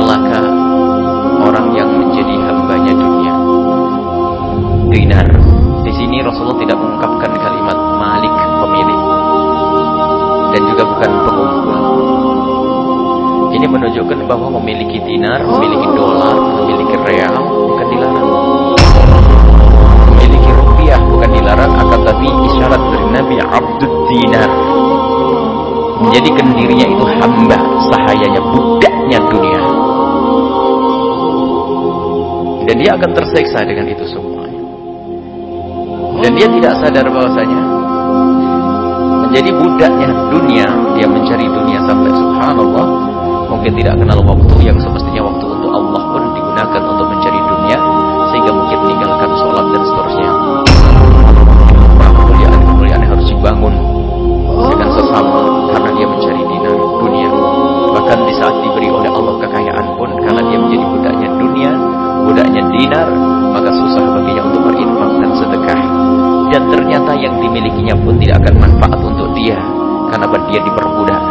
celaka orang yang menjadi hambanya dunia. Dinar. Di sini Rasulullah tidak mengungkapkan kalimat malik pemilik dan juga bukan pengumpul. Ini menunjukkan bahwa memiliki dinar, memiliki dolar, memiliki real bukan dilarang. Memiliki rupiah bukan dilarang, akan tapi isyarat dari Nabi Abdul Dinar. Menjadi kendirinya itu hamba, sahayanya budaknya dunia. Dan dia akan terseksa dengan itu semuanya. Dan dia tidak sadar bahwasanya menjadi budaknya dunia, dia mencari dunia sampai subhanallah, mungkin tidak kenal waktu yang semestinya waktu untuk Allah pun digunakan untuk mencari dunia, sehingga mungkin meninggalkan sholat dan seterusnya. Kemuliaan-kemuliaan harus dibangun dengan sesama karena dia mencari dunia. Bahkan di saat Dan ternyata yang dimilikinya pun tidak akan manfaat untuk dia karena dia diperbudak.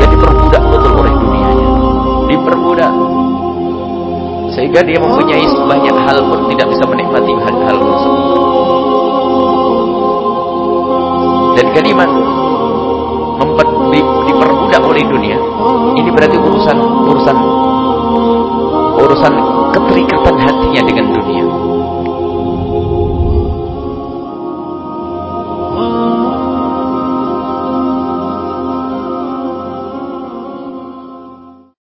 Dia diperbudak betul oleh dunianya. Diperbudak. Sehingga dia mempunyai banyak hal pun tidak bisa menikmati hal-hal tersebut. Dan kalimat memper, di, diperbudak oleh dunia ini berarti urusan urusan urusan keterikatan hatinya dengan dunia